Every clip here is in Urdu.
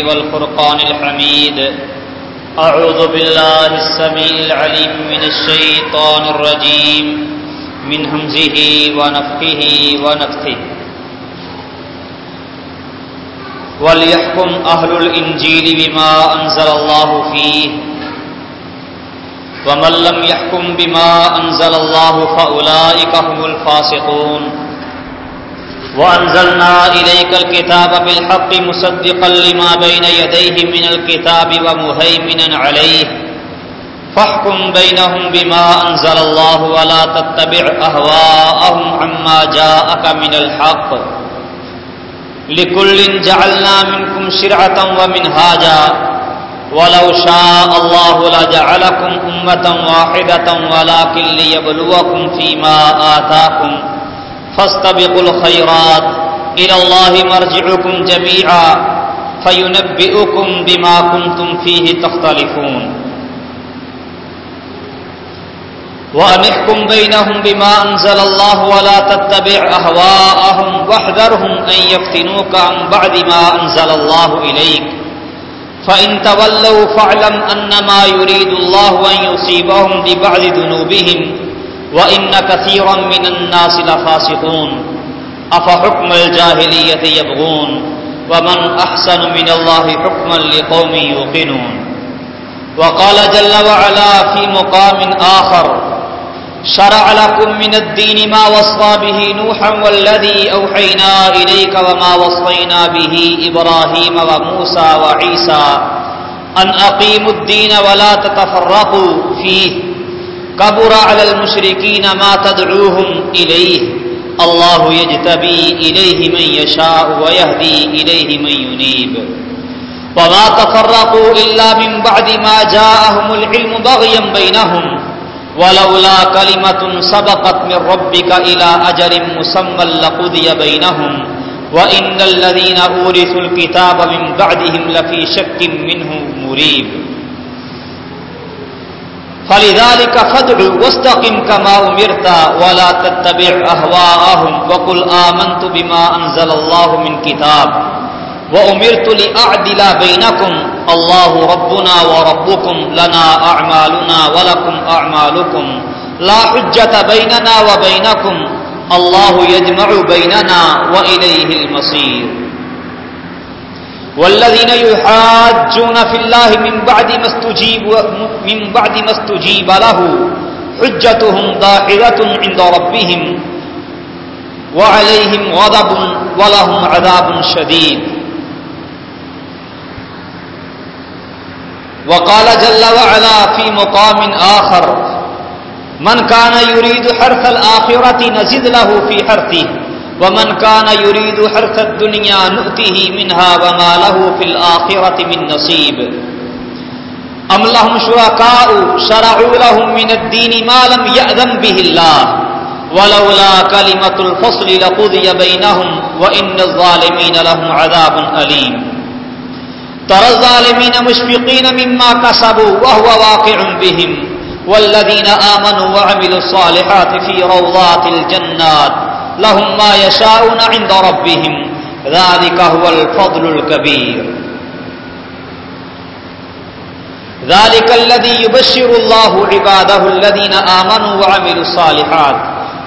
والفرقان الحميد. أعوذ بالله السميع العليم من الشيطان الرجيم. من همزه ونفخه ونفثه وليحكم أهل الإنجيل بما أنزل الله فيه. ومن لم يحكم بما أنزل الله فأولئك هم الفاسقون. وأنزلنا إليك الكتاب بالحق مصدقا لما بين يديه من الكتاب ومهيمنا عليه. فاحكم بينهم بما أنزل الله ولا تتبع أهواءهم عما جاءك من الحق. لكل جعلنا منكم شرعة ومنهاجا. ولو شاء الله لجعلكم أمة واحدة ولكن ليبلوكم فيما آتاكم. فاستبقوا الخيرات إلى الله مرجعكم جميعا فينبئكم بما كنتم فيه تختلفون. وأنحكم بينهم بما أنزل الله ولا تتبع أهواءهم واحذرهم أن يفتنوك عن بعد ما أنزل الله إليك. فإن تولوا فاعلم أنما يريد الله أن يصيبهم ببعض ذنوبهم وإن كثيرا من الناس لفاسقون أفحكم الجاهلية يبغون ومن أحسن من الله حكما لقوم يوقنون وقال جل وعلا في مقام آخر شرع لكم من الدين ما وصى به نوحا والذي أوحينا إليك وما وصينا به إبراهيم وموسى وعيسى أن أقيموا الدين ولا تتفرقوا فيه كبر على المشركين ما تدعوهم إليه. الله يجتبي إليه من يشاء ويهدي إليه من ينيب. وما تفرقوا إلا من بعد ما جاءهم العلم بغيا بينهم. ولولا كلمة سبقت من ربك إلى أجر مسمى لقضي بينهم. وإن الذين أورثوا الكتاب من بعدهم لفي شك منه مريب. فلذلك فادع واستقم كما أمرت ولا تتبع أهواءهم وقل آمنت بما أنزل الله من كتاب وأمرت لأعدل بينكم الله ربنا وربكم لنا أعمالنا ولكم أعمالكم لا حجة بيننا وبينكم الله يجمع بيننا وإليه المصير والذين يحاجون في الله من بعد ما استجيب من بعد ما استجيب له حجتهم داحرة عند ربهم وعليهم غضب ولهم عذاب شديد وقال جل وعلا في مقام آخر، من كان يريد حرث الآخرة نزد له في حرثه ومن كان يريد حرث الدنيا نؤته منها وما له في الآخرة من نصيب. أم لهم شركاء شرعوا لهم من الدين ما لم يأذن به الله؟ ولولا كلمة الفصل لقضي بينهم وإن الظالمين لهم عذاب أليم. ترى الظالمين مشفقين مما كسبوا وهو واقع بهم. والذين آمنوا وعملوا الصالحات في روضات الجنات. لهم ما يشاءون عند ربهم. ذلك هو الفضل الكبير. ذلك الذي يبشر الله عباده الذين آمنوا وعملوا الصالحات.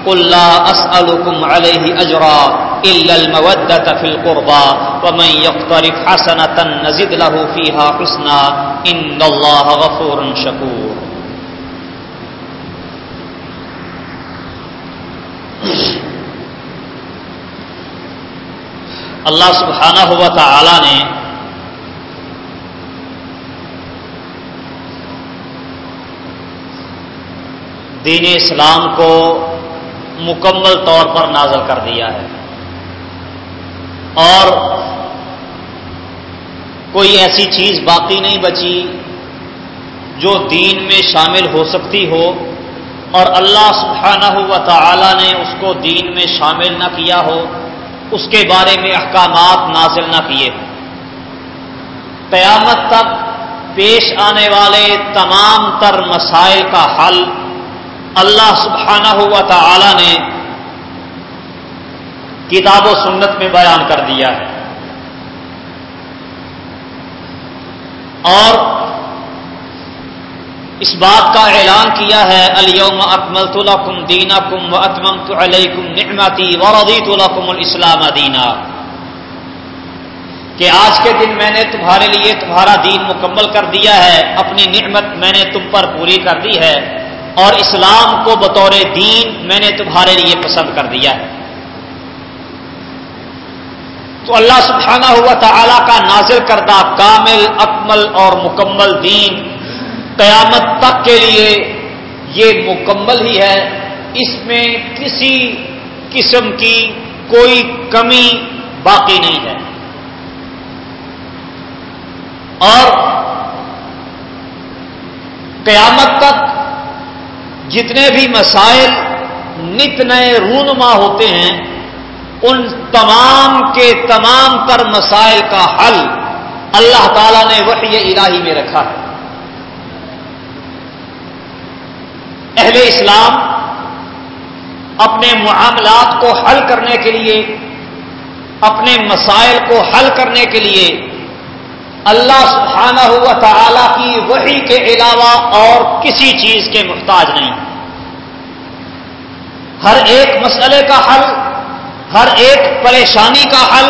قل لا أسألكم عليه أجرا إلا المودة في القربى. ومن يقترف حسنة نزد له فيها حسنا. إن الله غفور شكور. اللہ سبحانہ ہوا تعالی نے دین اسلام کو مکمل طور پر نازل کر دیا ہے۔ اور کوئی ایسی چیز باقی نہیں بچی جو دین میں شامل ہو سکتی ہو اور اللہ سبحانہ ہوا تعالی نے اس کو دین میں شامل نہ کیا ہو۔ اس کے بارے میں احکامات نازل نہ کیے۔ قیامت تک پیش آنے والے تمام تر مسائل کا حل اللہ سبحانہ ہوا تعالی نے کتاب و سنت میں بیان کر دیا ہے۔ اور اس بات کا اعلان کیا ہے، اليوم اکملت لکم دینکم و علیکم نعمتی ورضیت لکم الاسلام دینا۔ کہ آج کے دن میں نے تمہارے لیے تمہارا دین مکمل کر دیا ہے، اپنی نعمت میں نے تم پر پوری کر دی ہے، اور اسلام کو بطور دین میں نے تمہارے لیے پسند کر دیا ہے۔ تو اللہ سبحانہ ہوا تعالی کا نازل کردہ کامل، اکمل اور مکمل دین قیامت تک کے لیے یہ مکمل ہی ہے۔ اس میں کسی قسم کی کوئی کمی باقی نہیں ہے۔ اور قیامت تک جتنے بھی مسائل نت نئے رونما ہوتے ہیں، ان تمام کے تمام تر مسائل کا حل اللہ تعالی نے وحی الہی میں رکھا ہے۔ اہل اسلام اپنے معاملات کو حل کرنے کے لیے، اپنے مسائل کو حل کرنے کے لیے اللہ سبحانہ ہوا تعالی کی وحی کے علاوہ اور کسی چیز کے محتاج نہیں۔ ہر ایک مسئلے کا حل، ہر ایک پریشانی کا حل،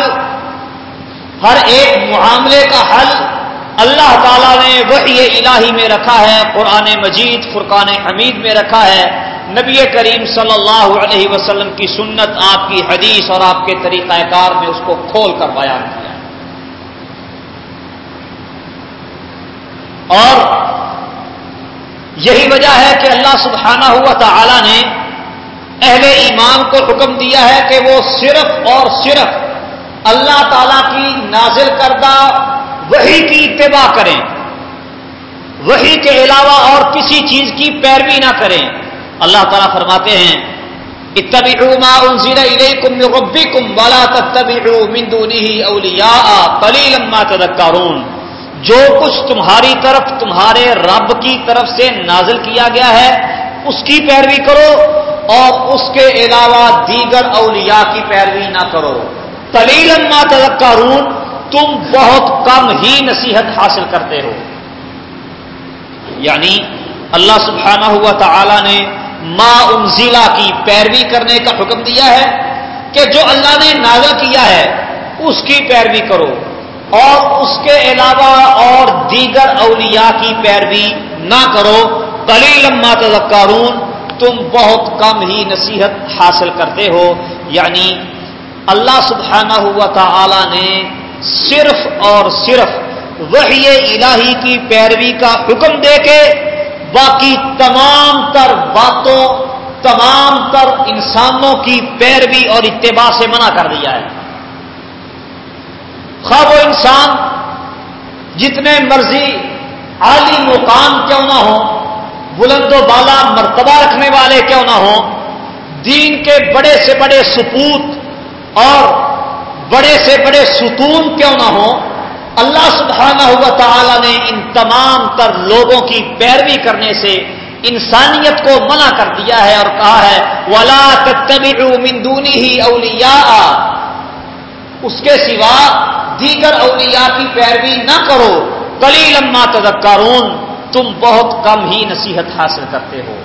ہر ایک معاملے کا حل اللہ تعالیٰ نے وحی الہی میں رکھا ہے، قرآن مجید، فرقان حمید میں رکھا ہے۔ نبی کریم صلی اللہ علیہ وسلم کی سنت، آپ کی حدیث اور آپ کے طریقہ کار میں اس کو کھول کر بیان کیا۔ اور یہی وجہ ہے کہ اللہ سبحانہ ہوا تعالی نے اہل ایمان کو حکم دیا ہے کہ وہ صرف اور صرف اللہ تعالی کی نازل کردہ وہی کی اتباع کریں۔ وہی کے علاوہ اور کسی چیز کی پیروی نہ کریں۔ اللہ تعالیٰ فرماتے ہیں، اتبعوا ما انزل الیکم من ربکم ولا تتبعوا من دونه اولیاء قلیلا ما تذکرون۔ جو کچھ تمہاری طرف، تمہارے رب کی طرف سے نازل کیا گیا ہے، اس کی پیروی کرو اور اس کے علاوہ دیگر اولیاء کی پیروی نہ کرو۔ تلیل ما تذکرون تم بہت کم ہی نصیحت حاصل کرتے ہو۔ یعنی اللہ سبحانہ ہوا تعالی نے ما انزلہ کی پیروی کرنے کا حکم دیا ہے کہ جو اللہ نے نازل کیا ہے، اس کی پیروی کرو۔ اور اس کے علاوہ اور دیگر اولیاء کی پیروی نہ کرو۔ کلی لما تذکارون تم بہت کم ہی نصیحت حاصل کرتے ہو۔ یعنی اللہ سبحانہ ہوا تعالی نے صرف اور صرف وحی الہی کی پیروی کا حکم دے کے باقی تمام تر باتوں، تمام تر انسانوں کی پیروی اور اتباع سے منع کر دیا ہے۔ خواب و انسان جتنے مرضی عالی مقام کیوں نہ ہو بلند و بالا مرتبہ رکھنے والے کیوں نہ ہوں، دین کے بڑے سے بڑے سپوت اور بڑے سے بڑے ستون کیوں نہ ہوں؟ اللہ سبحانہ ہوا تعالی نے ان تمام تر لوگوں کی پیروی کرنے سے انسانیت کو منع کر دیا ہے اور کہا ہے، ولا مندونی ہی اولیاء اس کے سوا دیگر اولیاء کی پیروی نہ کرو۔ کلی لما تذکرون تم بہت کم ہی نصیحت حاصل کرتے ہو۔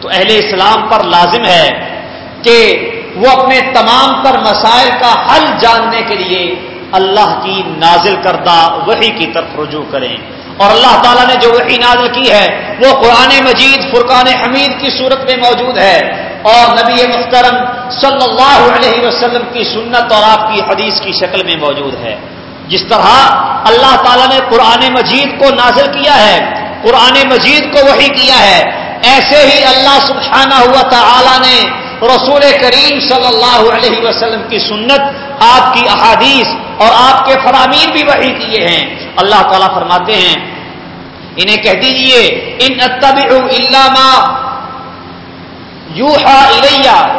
تو اہل اسلام پر لازم ہے کہ وہ اپنے تمام تر مسائل کا حل جاننے کے لیے اللہ کی نازل کردہ وحی کی طرف رجوع کریں۔ اور اللہ تعالیٰ نے جو وحی نازل کی ہے، وہ قرآن مجید، فرقان حمید کی صورت میں موجود ہے۔ اور نبی محترم صلی اللہ علیہ وسلم کی سنت اور آپ کی حدیث کی شکل میں موجود ہے۔ جس طرح اللہ تعالیٰ نے قرآن مجید کو نازل کیا ہے، قرآن مجید کو وہی کیا ہے، ایسے ہی اللہ سبحانہ ہوا تعالی نے رسول کریم صلی اللہ علیہ وسلم کی سنت، آپ کی احادیث اور آپ کے فرامین بھی وہی کیے ہیں۔ اللہ تعالیٰ فرماتے ہیں، انہیں کہہ دیجیے، ان علامہ یوہا الیہ۔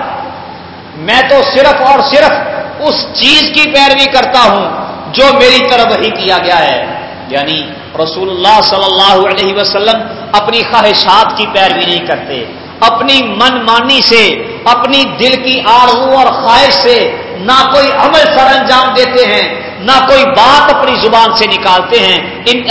میں تو صرف اور صرف اس چیز کی پیروی کرتا ہوں جو میری طرف وہی کیا گیا ہے۔ یعنی رسول اللہ صلی اللہ علیہ وسلم اپنی خواہشات کی پیروی نہیں کرتے۔ اپنی من مانی سے، اپنی دل کی آرزو اور خواہش سے نہ کوئی عمل سر انجام دیتے ہیں، نہ کوئی بات اپنی زبان سے نکالتے ہیں۔ ان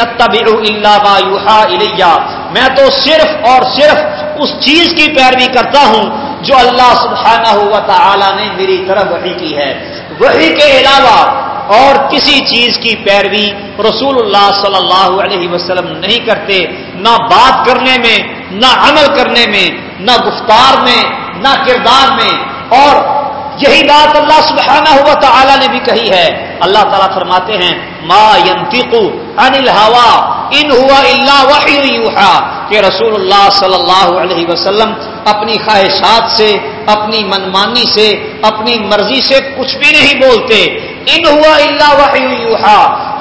الیہ۔ میں تو صرف اور صرف اس چیز کی پیروی کرتا ہوں جو اللہ سبحانہ ہوا تعالی نے میری طرف وحی کی ہے۔ وہی کے علاوہ اور کسی چیز کی پیروی رسول اللہ صلی اللہ علیہ وسلم نہیں کرتے۔ نہ بات کرنے میں نہ عمل کرنے میں، نہ گفتار میں، نہ کردار میں۔ اور یہی بات اللہ سبحانہ ہوا تعالی نے بھی کہی ہے۔ اللہ تعالیٰ فرماتے ہیں، ما ينطق عن الهوى ان ہوا الا وحی یوحا کہ رسول اللہ صلی اللہ علیہ وسلم اپنی خواہشات سے، اپنی منمانی سے، اپنی مرضی سے کچھ بھی نہیں بولتے۔ ان ہوا اللہ وحی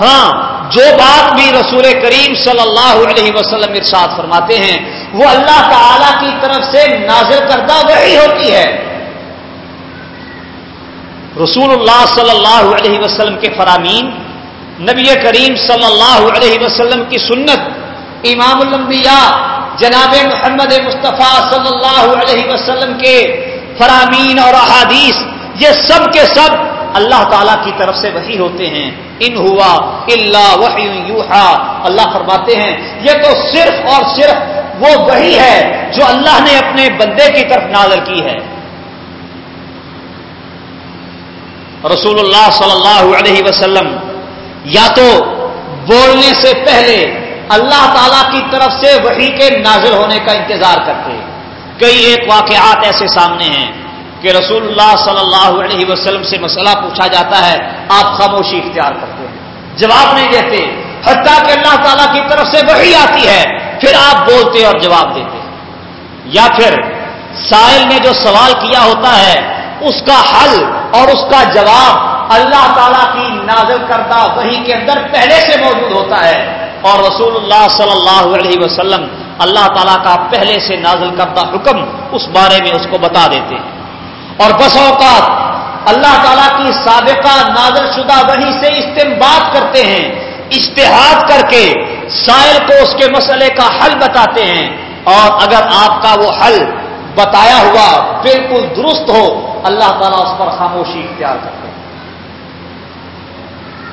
ہاں جو بات بھی رسول کریم صلی اللہ علیہ وسلم ارشاد فرماتے ہیں، وہ اللہ تعالی کی طرف سے نازل کردہ وحی ہوتی ہے۔ رسول اللہ صلی اللہ علیہ وسلم کے فرامین، نبی کریم صلی اللہ علیہ وسلم کی سنت، امام الانبیاء، جناب محمد مصطفیٰ صلی اللہ علیہ وسلم کے فرامین اور احادیث، یہ سب کے سب اللہ تعالی کی طرف سے وہی ہوتے ہیں۔ ان ہوا اللہ وحی یوحا۔ اللہ فرماتے ہیں، یہ تو صرف اور صرف وہ وہی ہے جو اللہ نے اپنے بندے کی طرف نازل کی ہے۔ رسول اللہ صلی اللہ علیہ وسلم، یا تو بولنے سے پہلے اللہ تعالی کی طرف سے وہی کے نازل ہونے کا انتظار کرتے۔ کئی ایک واقعات ایسے سامنے ہیں۔ کہ رسول اللہ صلی اللہ علیہ وسلم سے مسئلہ پوچھا جاتا ہے، آپ خاموشی اختیار کرتے ہیں۔ جواب نہیں دیتے حتیٰ کہ اللہ تعالیٰ کی طرف سے وہی آتی ہے، پھر آپ بولتے اور جواب دیتے یا پھر سائل نے جو سوال کیا ہوتا ہے، اس کا حل اور اس کا جواب اللہ تعالیٰ کی نازل کردہ وہی کے اندر پہلے سے موجود ہوتا ہے۔ اور رسول اللہ صلی اللہ علیہ وسلم اللہ تعالیٰ کا پہلے سے نازل کردہ حکم اس بارے میں اس کو بتا دیتے ہیں۔ اور بس اوقات اللہ تعالیٰ کی سابقہ نازل شدہ وہی سے استعمال کرتے ہیں اشتہاد کر کے سائل کو اس کے مسئلے کا حل بتاتے ہیں۔ اور اگر آپ کا وہ حل بتایا ہوا بالکل درست ہو، اللہ تعالیٰ اس پر خاموشی اختیار کرتے ہیں۔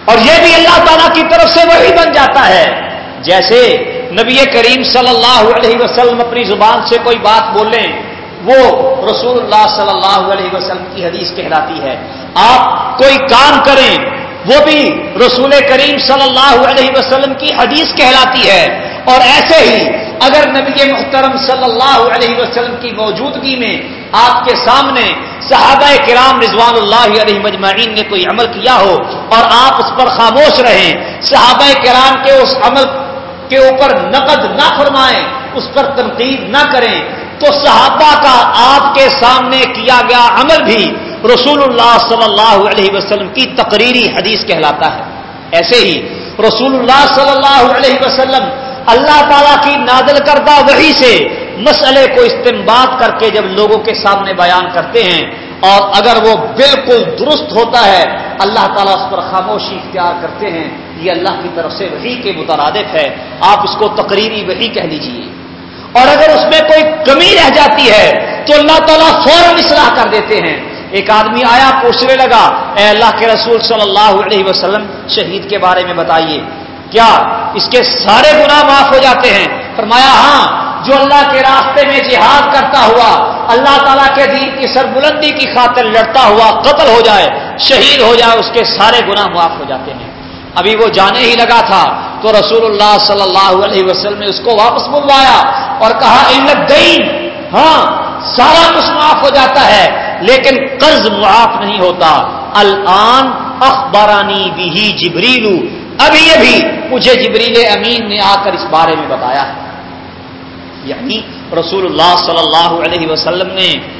اور یہ بھی اللہ تعالیٰ کی طرف سے وہی بن جاتا ہے۔ جیسے نبی کریم صلی اللہ علیہ وسلم اپنی زبان سے کوئی بات بولیں، وہ رسول اللہ صلی اللہ علیہ وسلم کی حدیث کہلاتی ہے۔ آپ کوئی کام کریں، وہ بھی رسول کریم صلی اللہ علیہ وسلم کی حدیث کہلاتی ہے۔ اور ایسے ہی اگر نبی محترم صلی اللہ علیہ وسلم کی موجودگی میں آپ کے سامنے صحابہ کرام رضوان اللہ علیہ مجمعین نے کوئی عمل کیا ہو اور آپ اس پر خاموش رہیں، صحابہ کرام کے اس عمل کے اوپر نقد نہ فرمائیں، اس پر تنقید نہ کریں تو صحابہ کا آپ کے سامنے کیا گیا عمل بھی رسول اللہ صلی اللہ علیہ وسلم کی تقریری حدیث کہلاتا ہے۔ ایسے ہی رسول اللہ صلی اللہ علیہ وسلم اللہ تعالی کی نادل کردہ وہی سے مسئلے کو استعمال کر کے جب لوگوں کے سامنے بیان کرتے ہیں اور اگر وہ بالکل درست ہوتا ہے، اللہ تعالیٰ اس پر خاموشی اختیار کرتے ہیں۔ یہ اللہ کی طرف سے وہی کے مترادف ہے۔ آپ اس کو تقریری وہی کہہ لیجیے اور اگر اس میں کوئی کمی رہ جاتی ہے تو اللہ تعالیٰ فوراً اصلاح کر دیتے ہیں۔ ایک آدمی آیا، پوچھنے لگا، اے اللہ کے رسول صلی اللہ علیہ وسلم، شہید کے بارے میں بتائیے، کیا اس کے سارے گناہ معاف ہو جاتے ہیں؟ فرمایا ہاں جو اللہ کے راستے میں جہاد کرتا ہوا، اللہ تعالیٰ کے دین کی سربلندی کی خاطر لڑتا ہوا قتل ہو جائے، شہید ہو جائے، اس کے سارے گناہ معاف ہو جاتے ہیں۔ ابھی وہ جانے ہی لگا تھا تو رسول اللہ صلی اللہ علیہ وسلم نے اس کو واپس بلوایا اور کہا ان دین ہاں سارا کچھ معاف ہو جاتا ہے، لیکن قرض معاف نہیں ہوتا۔ الان اخبارانی بھی جبریلو۔ ابھی ابھی مجھے جبریل امین نے آ کر اس بارے میں بتایا ہے۔ یعنی رسول اللہ صلی اللہ علیہ وسلم نے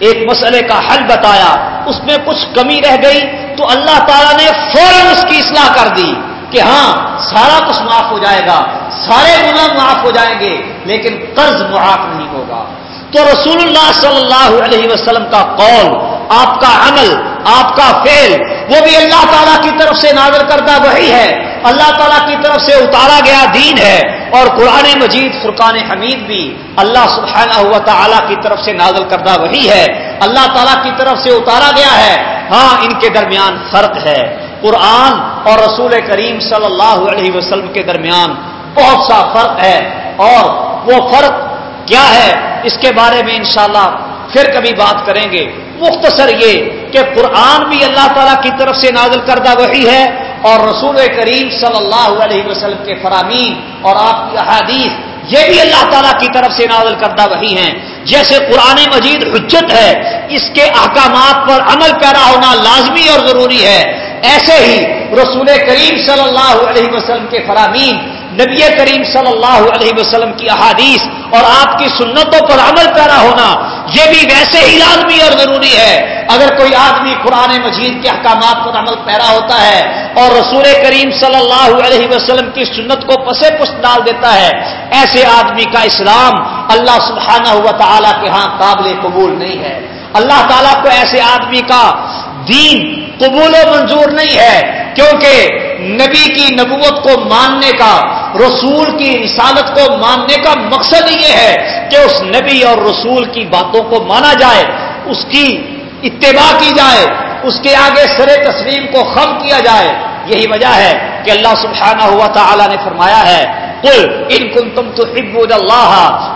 ایک مسئلے کا حل بتایا، اس میں کچھ کمی رہ گئی تو اللہ تعالیٰ نے فوراً اس کی اصلاح کر دی کہ ہاں سارا کچھ معاف ہو جائے گا، سارے گناہ معاف ہو جائیں گے، لیکن قرض معاف نہیں ہوگا۔ تو رسول اللہ صلی اللہ علیہ وسلم کا قول، آپ کا عمل، آپ کا فیل وہ بھی اللہ تعالیٰ کی طرف سے نازل کردہ وہی ہے۔ اللہ تعالیٰ کی طرف سے اتارا گیا دین ہے۔ اور قرآن مجید، فرقان حمید بھی اللہ سبحانہ ہوا تعالیٰ کی طرف سے نازل کردہ وہی ہے۔ اللہ تعالیٰ کی طرف سے اتارا گیا ہے۔ ہاں ان کے درمیان فرق ہے۔ قرآن اور رسول کریم صلی اللہ علیہ وسلم کے درمیان بہت سا فرق ہے۔ اور وہ فرق کیا ہے، اس کے بارے میں انشاءاللہ پھر کبھی بات کریں گے۔ مختصر یہ کہ قرآن بھی اللہ تعالیٰ کی طرف سے نازل کردہ وہی ہے اور رسول کریم صلی اللہ علیہ وسلم کے فرامین اور آپ کی احادیث، یہ بھی اللہ تعالیٰ کی طرف سے نازل کردہ وہی ہیں۔ جیسے قرآن مجید حجت ہے، اس کے احکامات پر عمل پیرا ہونا لازمی اور ضروری ہے۔ ایسے ہی رسول کریم صلی اللہ علیہ وسلم کے فرامین نبی کریم صلی اللہ علیہ وسلم کی احادیث اور آپ کی سنتوں پر عمل پیرا ہونا، یہ بھی ویسے ہی لازمی اور ضروری ہے۔ اگر کوئی آدمی قرآن مجید کے احکامات پر عمل پیرا ہوتا ہے اور رسول کریم صلی اللہ علیہ وسلم کی سنت کو پسے پس ڈال دیتا ہے، ایسے آدمی کا اسلام اللہ سبحانہ ہوا تعالیٰ کے ہاں قابل قبول نہیں ہے۔ اللہ تعالیٰ کو ایسے آدمی کا دین قبول و منظور نہیں ہے، کیونکہ نبی کی نبوت کو ماننے کا، رسول کی رسالت کو ماننے کا مقصد یہ ہے کہ اس نبی اور رسول کی باتوں کو مانا جائے، اس کی اتباع کی جائے، اس کے آگے سر تسلیم کو خم کیا جائے۔ یہی وجہ ہے کہ اللہ سبحانہ ہوا تعالی نے فرمایا ہے قل، ان کن تم تو ابود اللہ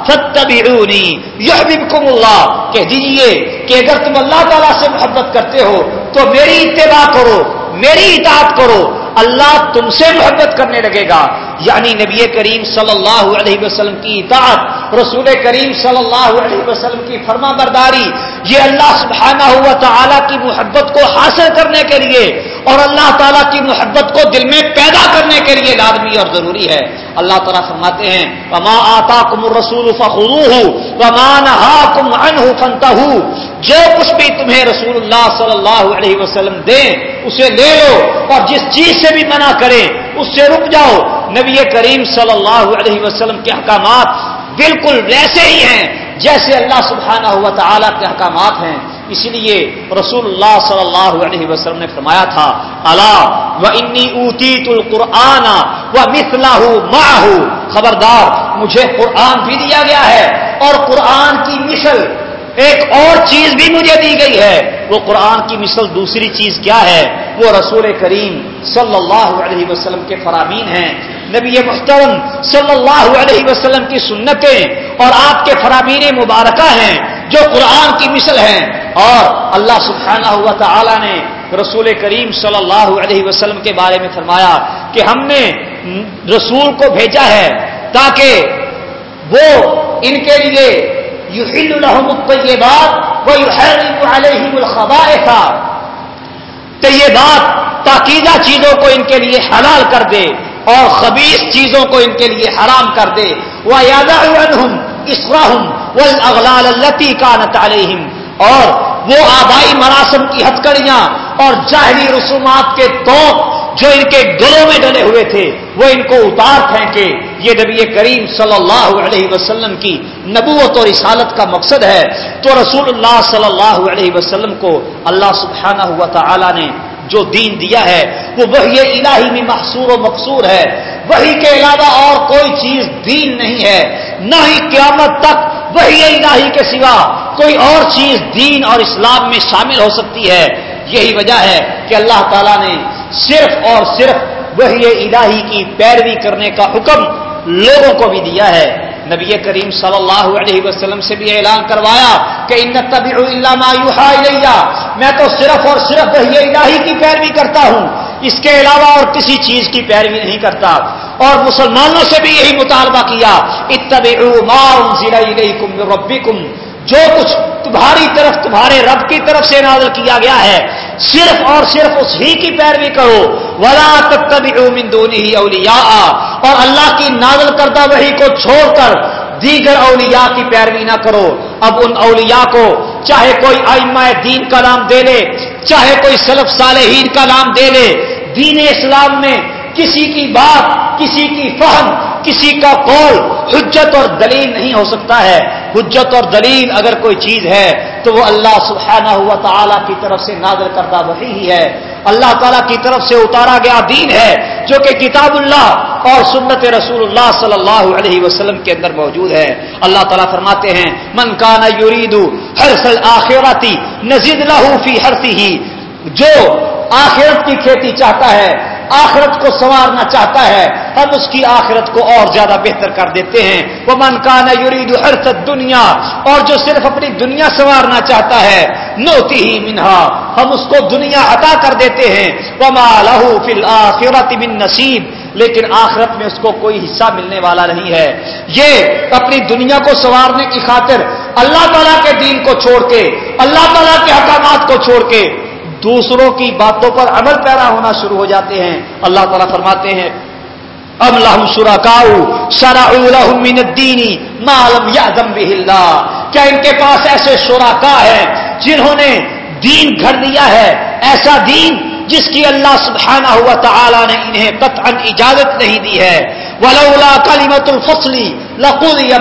فتبعونی یحببکم اللہ. کہہ دیجیے کہ اگر تم اللہ تعالیٰ سے محبت کرتے ہو، تو میری اتباع کرو، میری اطاعت کرو، اللہ تم سے محبت کرنے لگے گا۔ یعنی نبی کریم صلی اللہ علیہ وسلم کی اطاعت، رسول کریم صلی اللہ علیہ وسلم کی فرما برداری یہ اللہ سبحانہ ہوا تعالیٰ کی محبت کو حاصل کرنے کے لیے اور اللہ تعالیٰ کی محبت کو دل میں پیدا کرنے کے لیے لازمی اور ضروری ہے۔ اللہ تعالیٰ فرماتے ہیں، وما آتا کم رسول وما نہا کم ان جو کچھ بھی تمہیں رسول اللہ صلی اللہ علیہ وسلم دیں، اسے لے لو اور جس چیز سے بھی منع کریں، اس سے رک جاؤ۔ نبی کریم صلی اللہ علیہ وسلم کے احکامات بالکل ویسے ہی ہیں، جیسے اللہ سبحانہ ہوا تعالیٰ کے احکامات ہیں۔ اسی لیے رسول اللہ صلی اللہ علیہ وسلم نے فرمایا تھا و انی القرآن و مسلح ماہ خبردار، مجھے قرآن بھی دیا گیا ہے اور قرآن کی مثل ایک اور چیز بھی مجھے دی گئی ہے۔ وہ قرآن کی مثل دوسری چیز کیا ہے؟ وہ رسول کریم صلی اللہ علیہ وسلم کے فرامین ہیں۔ نبی محترم صلی اللہ علیہ وسلم کی سنتیں اور آپ کے فرامین مبارکہ ہیں جو قرآن کی مثل ہیں اور اللہ سبحانہ ہوا تعالی نے رسول کریم صلی اللہ علیہ وسلم کے بارے میں فرمایا کہ ہم نے رسول کو بھیجا ہے تاکہ وہ ان کے لیے یحل لهم الطیبات ویحرم علیہم الخبائث، طیبات پاکیزہ چیزوں کو ان کے لیے حلال کر دے۔ اور خبیص چیزوں کو ان کے لیے حرام کر دے۔ وَيَدَعُ عَنْهُمْ إِسْرَهُمْ وَالْأَغْلَالَ الَّتِي كَانَتْ عَلَيْهِمْ۔ اور وہ آبائی مراسم کی ہتکڑیاں اور جاہلی رسومات کے توق جو ان کے گلوں میں ڈلے ہوئے تھے، وہ ان کو اتار پھینکے۔ یہ نبی کریم صلی اللہ علیہ وسلم کی نبوت اور رسالت کا مقصد ہے۔ تو رسول اللہ صلی اللہ علیہ وسلم کو اللہ سبحانہ ہوا تعالی نے جو دین دیا ہے، وہ وہی الہی میں محصور و مقصور ہے۔ وہی کے علاوہ اور کوئی چیز دین نہیں ہے۔ نہ ہی قیامت تک وہی الہی کے سوا کوئی اور چیز دین اور اسلام میں شامل ہو سکتی ہے۔ یہی وجہ ہے کہ اللہ تعالیٰ نے صرف اور صرف وہی الہی کی پیروی کرنے کا حکم لوگوں کو بھی دیا ہے۔ نبی کریم صلی اللہ علیہ وسلم سے بھی اعلان کروایا کہ ان طبی اللہ میں تو صرف اور صرف وہی الہی کی پیروی کرتا ہوں۔ اس کے علاوہ اور کسی چیز کی پیروی نہیں کرتا۔ اور مسلمانوں سے بھی یہی مطالبہ کیا ربکم۔ جو کچھ تمہاری طرف، تمہارے رب کی طرف سے نازل کیا گیا ہے صرف اور صرف اس ہی کی پیروی کرو۔ ولا تک کبھی دونی ہی اولیاء اور اللہ کی نازل کردہ وہی کو چھوڑ کر دیگر اولیاء کی پیروی نہ کرو۔ اب ان اولیاء کو چاہے کوئی آئمہ دین کا نام دے لے، چاہے کوئی سلف صالحین کا نام دے لے، دین اسلام میں کسی کی بات، کسی کی فہم کسی کا قول حجت اور دلیل نہیں ہو سکتا ہے۔ حجت اور دلیل اگر کوئی چیز ہے تو وہ اللہ سبحانہ ہوا تعالیٰ کی طرف سے نازل کردہ وہی ہی ہے۔ اللہ تعالیٰ کی طرف سے اتارا گیا دین ہے جو کہ کتاب اللہ اور سنت رسول اللہ صلی اللہ علیہ وسلم کے اندر موجود ہے۔ اللہ تعالیٰ فرماتے ہیں، من کانا یریدو ہر آخراتی نزید لاہو فی ہرتی ہی جو آخرت کی کھیتی چاہتا ہے آخرت کو سنوارنا چاہتا ہے، ہم اس کی آخرت کو اور زیادہ بہتر کر دیتے ہیں۔ وہ من کا یرید دنیا اور جو صرف اپنی دنیا سنوارنا چاہتا ہے نوتی ہی منہا ہم اس کو دنیا عطا کر دیتے ہیں۔ وہ مالہ فل آخرت بن نصیب لیکن آخرت میں اس کو کوئی حصہ ملنے والا نہیں ہے۔ یہ اپنی دنیا کو سنوارنے کی خاطر اللہ تعالیٰ کے دین کو چھوڑ کے، اللہ تعالیٰ کے حکامات کو چھوڑ کے دوسروں کی باتوں پر عمل پیرا ہونا شروع ہو جاتے ہیں۔ اللہ تعالیٰ فرماتے ہیں، ام لہم شرا کاؤ شرا دینی معلوم یا دم کیا ان کے پاس ایسے شرا کا ہے جنہوں نے دین گھڑ دیا ہے؟ ایسا دین جس کی اللہ سبحانہ ہوا تعالی نے انہیں قطعا اجازت نہیں دی ہے۔ ولولا کلیمت الفصلی لقول یا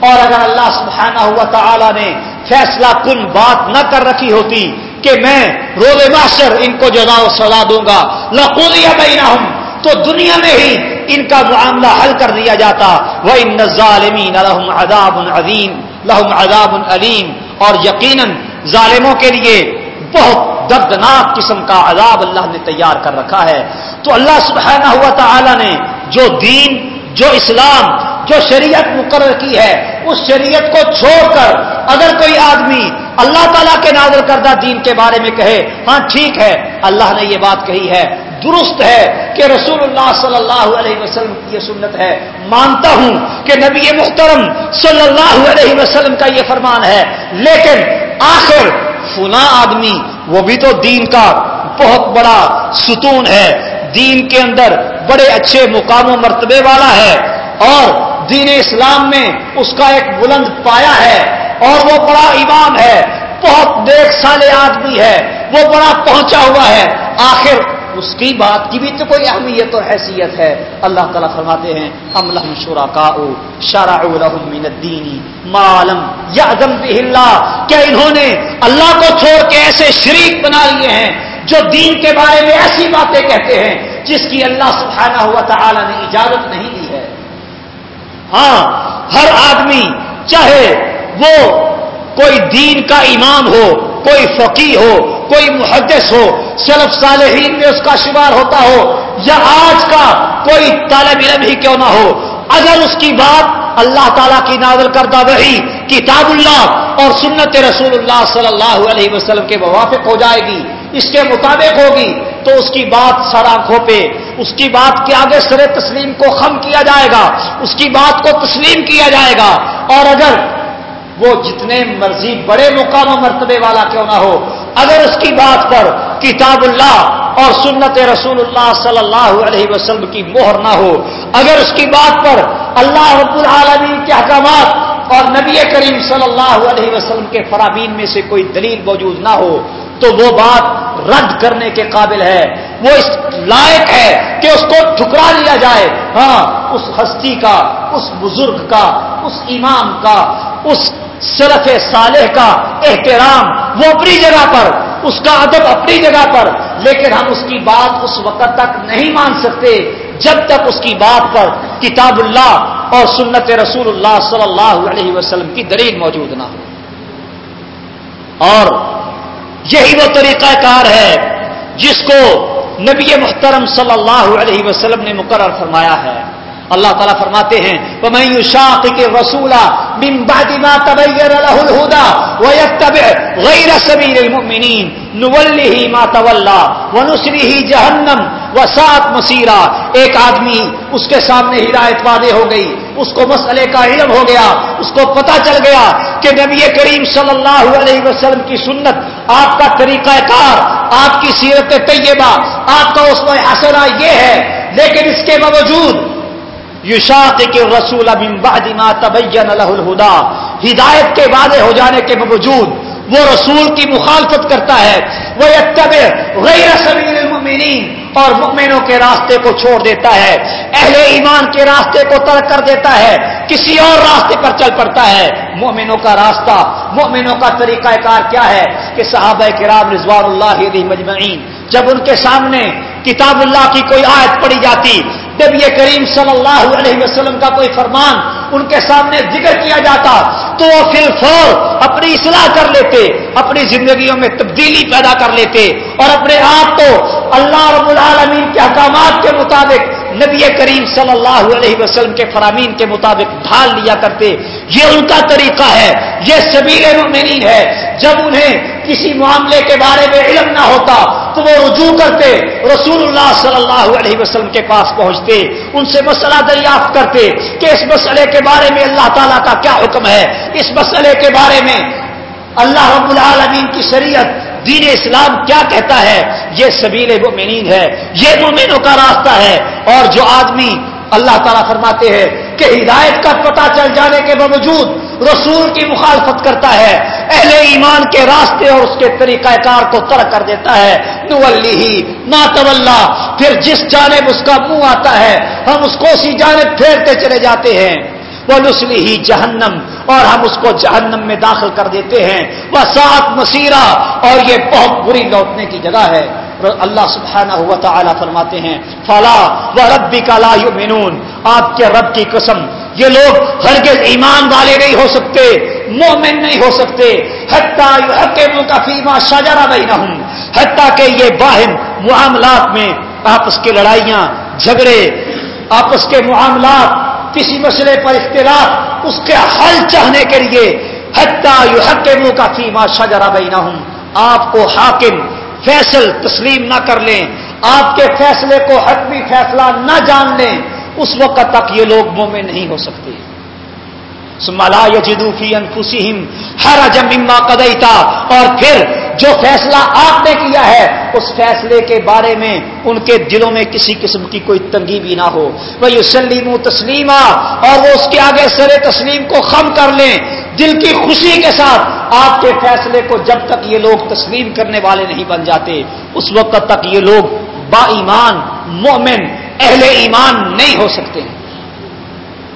اور اگر اللہ سبحانہ ہوا تعالی نے فیصلہ کن بات نہ کر رکھی ہوتی کہ میں روز معاشر ان کو جزا و سزا دوں گا۔ لقولیہ بینہم تو دنیا میں ہی ان کا معاملہ حل کر دیا جاتا۔ وہ ان ظالمین لہم عذاب عظیم لہم عذاب علیم اور یقیناً ظالموں کے لیے بہت دردناک قسم کا عذاب اللہ نے تیار کر رکھا ہے۔ تو اللہ سبحانہ ہوا تعالی نے جو دین جو اسلام، جو شریعت مقرر کی ہے، اس شریعت کو چھوڑ کر اگر کوئی آدمی اللہ تعالیٰ کے نازل کردہ دین کے بارے میں کہے ہاں ٹھیک ہے، اللہ نے یہ بات کہی ہے، درست ہے کہ رسول اللہ صلی اللہ علیہ وسلم کی یہ سنت ہے۔ مانتا ہوں کہ نبی محترم صلی اللہ علیہ وسلم کا یہ فرمان ہے۔ لیکن آخر فلاں آدمی، وہ بھی تو دین کا بہت بڑا ستون ہے۔ دین کے اندر بڑے اچھے مقام و مرتبے والا ہے اور دین اسلام میں اس کا ایک بلند پایا ہے اور وہ بڑا امام ہے، بہت دیکھ سالے آدمی ہے، وہ بڑا پہنچا ہوا ہے۔ آخر اس کی بات کی بھی تو کوئی اہمیت اور حیثیت ہے۔ اللہ تعالیٰ فرماتے ہیں، ام لہم شورا کا شارا دینی یا ادم اللہ۔ کیا انہوں نے اللہ کو چھوڑ کے ایسے شریک بنا لیے ہیں؟ جو دین کے بارے میں ایسی باتیں کہتے ہیں جس کی اللہ سبحانہ ہوا تعالی نے اجازت نہیں دی ہے۔ ہاں ہر آدمی چاہے وہ کوئی دین کا امام ہو، کوئی فقی ہو، کوئی محدث ہو، سلف صالحین میں اس کا شمار ہوتا ہو، یا آج کا کوئی طالب علم ہی کیوں نہ ہو، اگر اس کی بات اللہ تعالیٰ کی نازل کردہ وہی کتاب اللہ اور سنت رسول اللہ صلی اللہ علیہ وسلم کے موافق ہو جائے گی اس کے مطابق ہوگی تو اس کی بات سر آنکھوں پہ اس کی بات کے آگے سر تسلیم کو خم کیا جائے گا، اس کی بات کو تسلیم کیا جائے گا۔ اور اگر وہ جتنے مرضی بڑے مقام و مرتبے والا کیوں نہ ہو، اگر اس کی بات پر کتاب اللہ اور سنت رسول اللہ صلی اللہ علیہ وسلم کی مہر نہ ہو، اگر اس کی بات پر اللہ رب العالمین کے احکامات اور نبی کریم صلی اللہ علیہ وسلم کے فرامین میں سے کوئی دلیل موجود نہ ہو تو وہ بات رد کرنے کے قابل ہے۔ وہ اس لائق ہے کہ اس کو ٹھکرا لیا جائے۔ ہاں اس ہستی کا، اس بزرگ کا، اس امام کا، اس سلف صالح کا احترام وہ اپنی جگہ پر، اس کا ادب اپنی جگہ پر۔ لیکن ہم اس کی بات اس وقت تک نہیں مان سکتے جب تک اس کی بات پر کتاب اللہ اور سنت رسول اللہ صلی اللہ علیہ وسلم کی دلیل موجود نہ ہو۔ اور یہی وہ طریقہ کار ہے جس کو نبی محترم صلی اللہ علیہ وسلم نے مقرر فرمایا ہے۔ اللہ تعالیٰ فرماتے ہیں رسولہ غیر سبیل المؤمنین نولی ما تولا ونسری جہنم و سات مسیرہ ایک آدمی اس کے سامنے ہدایت واضح ہو گئی۔ اس کو مسئلے کا علم ہو گیا، اس کو پتا چل گیا کہ نبی کریم صلی اللہ علیہ وسلم کی سنت، آپ کا طریقہ کار، آپ کی سیرت طیبہ، آپ کا اس میں اثرا یہ ہے، لیکن اس کے باوجود یوشاق کے رسول ما تبین له الہدا، ہدایت کے واضح ہو جانے کے باوجود وہ رسول کی مخالفت کرتا ہے۔ وہ غیر سبیل المؤمنین اور مؤمنوں کے راستے کو چھوڑ دیتا ہے۔ اہل ایمان کے راستے کو ترک کر دیتا ہے۔ کسی اور راستے پر چل پڑتا ہے۔ مومنوں کا راستہ مومنوں کا طریقہ کار کیا ہے کہ صحابہ کرام رضوان اللہ علیہ مجمعین، جب ان کے سامنے کتاب اللہ کی کوئی آیت پڑی جاتی نبی کریم صلی اللہ علیہ وسلم کا کوئی فرمان ان کے سامنے ذکر کیا جاتا تو وہ فی الفور اپنی اصلاح کر لیتے، اپنی زندگیوں میں تبدیلی پیدا کر لیتے اور اپنے آپ کو اللہ رب العالمین کے احکامات کے مطابق نبی کریم صلی اللہ علیہ وسلم کے فرامین کے مطابق ڈھال لیا کرتے۔ یہ ان کا طریقہ ہے، یہ سبیل مومنین ہے۔ جب انہیں کسی معاملے کے بارے میں علم نہ ہوتا تو وہ رجوع کرتے رسول اللہ صلی اللہ علیہ وسلم کے پاس پہنچتے، ان سے مسئلہ دریافت کرتے کہ اس مسئلے کے بارے میں اللہ تعالیٰ کا کیا حکم ہے؟ اس مسئلے کے بارے میں اللہ رب العالمین کی شریعت، دین اسلام کیا کہتا ہے؟ یہ سبیل مومنین ہے، یہ مومنوں کا راستہ ہے اور جو آدمی اللہ تعالیٰ فرماتے ہیں کہ ہدایت کا پتہ چل جانے کے باوجود رسول کی مخالفت کرتا ہے، اہل ایمان کے راستے اور اس کے طریقہ کار کو ترک کر دیتا ہے۔ نولی ہی نہ پھر جس جانب اس کا منہ آتا ہے، ہم اس کو اسی جانب پھیرتے چلے جاتے ہیں۔ وہ نسلی ہی جہنم، اور ہم اس کو جہنم میں داخل کر دیتے ہیں۔ وہ سات مسیرہ اور یہ بہت بری لوٹنے کی جگہ ہے۔ اللہ سبحانہ ہوا تعالیٰ فرماتے ہیں، فلا و ربی کا لا مینون آپ کے رب کی قسم، یہ لوگ ہرگز ایمان والے نہیں ہو سکتے، مومن نہیں ہو سکتے۔ حتیٰ منہ کا فیما شاجارہ نہیں نہ ہوں حتیٰ کہ یہ باہم معاملات میں آپس کی لڑائیاں، جھگڑے، آپس کے معاملات، کسی مسئلے پر اختلاف، اس کے حل چاہنے کے لیے۔ حتیٰ یو حق منہ کا فیما شجرا بینا ہوں آپ کو حاکم فیصل تسلیم نہ کر لیں، آپ کے فیصلے کو حتمی فیصلہ نہ جان لیں، اس وقت تک یہ لوگ مومن نہیں ہو سکتے۔ سمالا یجدوفی انفسیم ہر جما قدیتا اور پھر جو فیصلہ آپ نے کیا ہے، اس فیصلے کے بارے میں ان کے دلوں میں کسی قسم کی کوئی تنگی بھی نہ ہو۔ وہ یوسلیم تسلیمہ اور وہ اس کے آگے سر تسلیم کو خم کر لیں۔ دل کی خوشی کے ساتھ آپ کے فیصلے کو جب تک یہ لوگ تسلیم کرنے والے نہیں بن جاتے، اس وقت تک یہ لوگ با ایمان، مومن، اہل ایمان نہیں ہو سکتے۔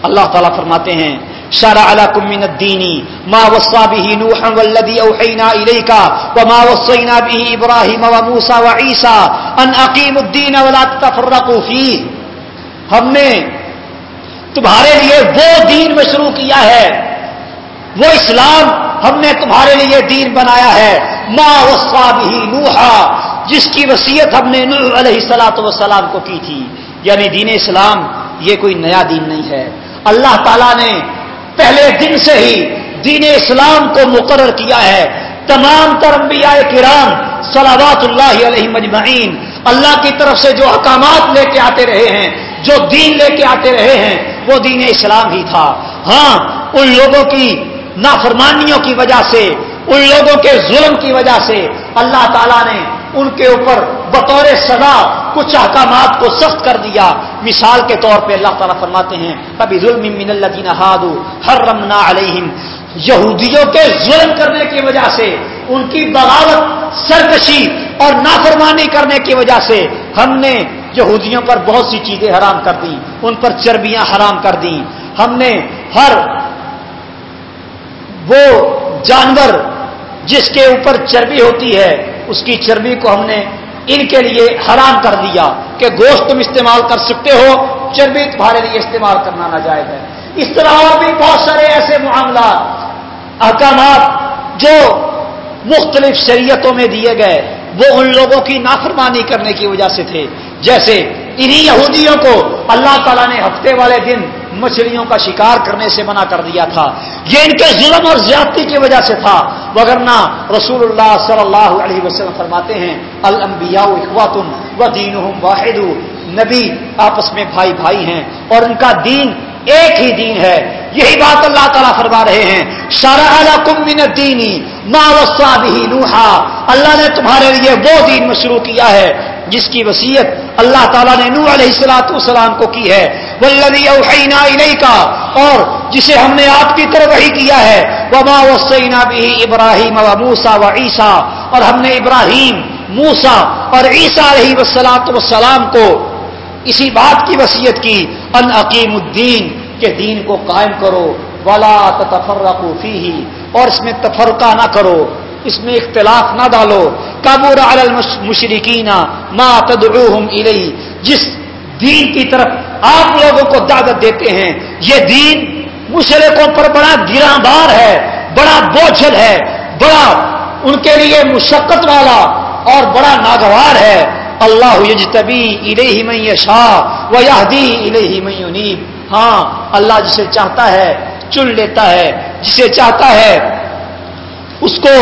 اللہ تعالیٰ فرماتے ہیں شرع لكم من الدين. ما وصى به نوحا والذي اوحينا اليك وما وصينا به ابراهيم وموسى وعيسى ان اقيموا الدين ولا تتفرقوا فيه. ہم نے تمہارے لیے وہ دین مشروع کیا ہے. وہ اسلام ہم نے تمہارے لیے دین بنایا ہے. ما وصى نوحا، جس کی وصیت ہم نے نوح علیہ الصلوۃ والسلام کو کی تھی. یعنی دین اسلام، یہ کوئی نیا دین نہیں ہے. اللہ تعالیٰ نے پہلے دن سے ہی دین اسلام کو مقرر کیا ہے۔ تمام ترمبیا کرام صلابات اللہ علیہ مجمعین اللہ کی طرف سے جو احکامات لے کے آتے رہے ہیں، جو دین لے کے آتے رہے ہیں، وہ دین اسلام ہی تھا۔ ہاں ان لوگوں کی نافرمانیوں کی وجہ سے، ان لوگوں کے ظلم کی وجہ سے اللہ تعالیٰ نے ان کے اوپر بطور سزا کچھ احکامات کو سخت کر دیا۔ مثال کے طور پہ اللہ تعالیٰ فرماتے ہیں ابھی ظلم من اللہ ہادو ہر رمنا علیہم یہودیوں کے ظلم کرنے کی وجہ سے، ان کی بغاوت، سرکشی اور نافرمانی کرنے کی وجہ سے ہم نے یہودیوں پر بہت سی چیزیں حرام کر دی ان پر چربیاں حرام کر دی ہم نے ہر وہ جانور جس کے اوپر چربی ہوتی ہے اس کی چربی کو ہم نے ان کے لیے حرام کر دیا کہ گوشت تم استعمال کر سکتے ہو، چربی تمہارے لیے استعمال کرنا ناجائز ہے۔ اس طرح اور بھی بہت سارے ایسے معاملات، احکامات جو مختلف شریعتوں میں دیے گئے، وہ ان لوگوں کی نافرمانی کرنے کی وجہ سے تھے۔ جیسے انہی یہودیوں کو اللہ تعالیٰ نے ہفتے والے دن مچھلیوں کا شکار کرنے سے منع کر دیا تھا۔ یہ ان کے ظلم اور زیادتی کی وجہ سے تھا۔ وگرنہ رسول اللہ صلی اللہ علیہ وسلم فرماتے ہیں المبیا اخواتن و دین واحد۔ نبی آپس میں بھائی بھائی ہیں اور ان کا دین ایک ہی دین ہے۔ یہی بات اللہ تعالیٰ فرما رہے ہیں۔ شارا کم من دینی ما وسا بھی نوحا۔ اللہ نے تمہارے لیے وہ دین مشروع کیا ہے جس کی وسیعت اللہ تعالیٰ نے نور علیہ السلاط والسلام کو کی ہے ولدی اوحینا علیہ کا اور جسے ہم نے آپ کی طرف وہی کیا ہے، وما وسینا بھی ابراہیم و موسا و عیسیٰ، اور ہم نے ابراہیم موسا اور عیسیٰ علیہ وسلاط والسلام کو اسی بات کی وسیعت کی، ان عقیم الدین کے دین کو قائم کرو، ولا تفرقوا فیہ، اور اس میں تفرقہ نہ کرو۔ اس میں اختلاف نہ ڈالو۔ کابور المشرقین ما تدعوہم الی جس دین کی طرف آپ لوگوں کو دعوت دیتے ہیں، یہ دین مشرقوں پر بڑا گراں بار ہے، بڑا بوجھل ہے، بڑا ان کے لیے مشقت والا اور بڑا ناگوار ہے۔ اللہ یجتبی الہ من یشا و یہدی الہ من ینیب۔ ہاں اللہ جسے چاہتا ہے، چن لیتا ہے، جسے چاہتا ہے، اس کو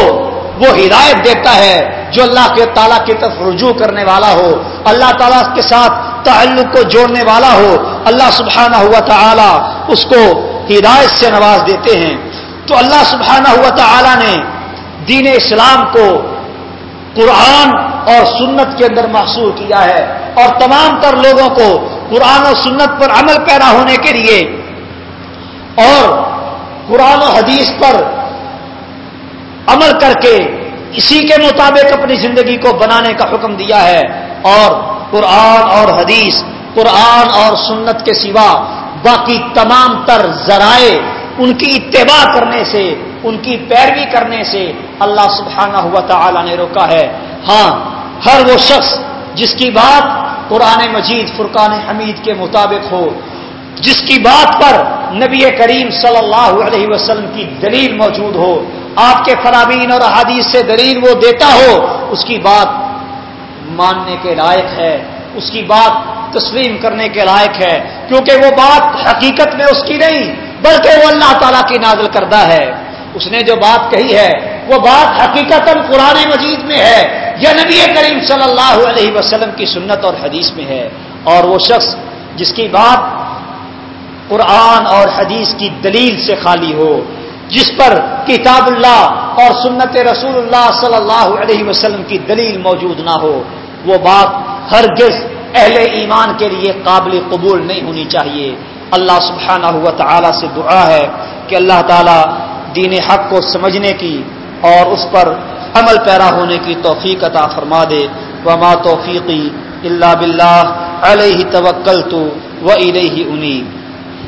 وہ ہدایت دیتا ہے جو اللہ کے تعالیٰ کی طرف رجوع کرنے والا ہو۔ اللہ تعالیٰ کے ساتھ تعلق کو جوڑنے والا ہو۔ اللہ سبحانہ ہوا تعالیٰ اس کو ہدایت سے نواز دیتے ہیں۔ تو اللہ سبحانہ ہوا تعالیٰ نے دین اسلام کو قرآن اور سنت کے اندر محسوس کیا ہے۔ اور تمام تر لوگوں کو قرآن و سنت پر عمل پیدا ہونے کے لیے اور قرآن و حدیث پر عمل کر کے اسی کے مطابق اپنی زندگی کو بنانے کا حکم دیا ہے اور قرآن اور حدیث، قرآن اور سنت کے سوا باقی تمام تر ذرائع ان کی اتباع کرنے سے، ان کی پیروی کرنے سے اللہ سبحانہ ہوا تعالی نے روکا ہے۔ ہاں ہر وہ شخص جس کی بات قرآن مجید، فرقان حمید کے مطابق ہو، جس کی بات پر نبی کریم صلی اللہ علیہ وسلم کی دلیل موجود ہو آپ کے فرامین اور احادیث سے دلیل وہ دیتا ہو، اس کی بات ماننے کے لائق ہے، اس کی بات تسلیم کرنے کے لائق ہے، کیونکہ وہ بات حقیقت میں اس کی نہیں، بلکہ وہ اللہ تعالیٰ کی نازل کردہ ہے۔ اس نے جو بات کہی ہے، وہ بات حقیقت قرآن مجید میں ہے، یا نبی کریم صلی اللہ علیہ وسلم کی سنت اور حدیث میں ہے۔ اور وہ شخص جس کی بات قرآن اور حدیث کی دلیل سے خالی ہو جس پر کتاب اللہ اور سنت رسول اللہ صلی اللہ علیہ وسلم کی دلیل موجود نہ ہو، وہ بات ہر گز اہل ایمان کے لیے قابل قبول نہیں ہونی چاہیے۔ اللہ سبحانہ ہوا تعالیٰ سے دعا ہے کہ اللہ تعالیٰ دین حق کو سمجھنے کی اور اس پر عمل پیرا ہونے کی توفیق عطا فرما دے۔ وما توفیقی اللہ بلّہ علیہ توکل تو و علیہ انیب۔